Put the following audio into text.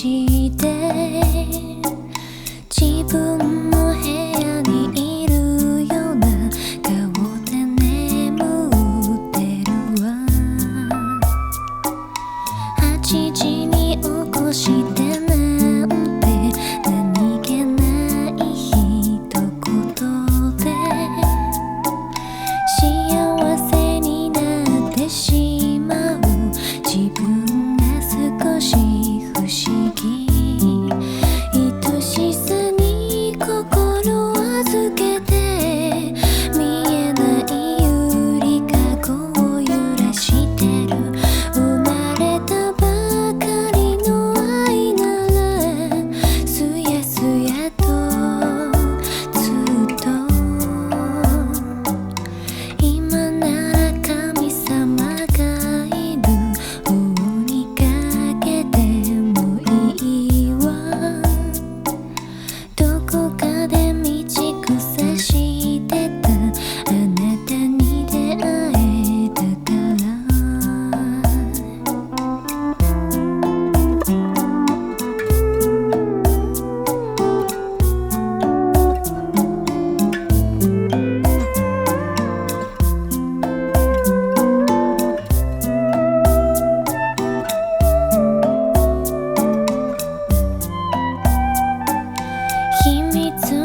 して自分 me to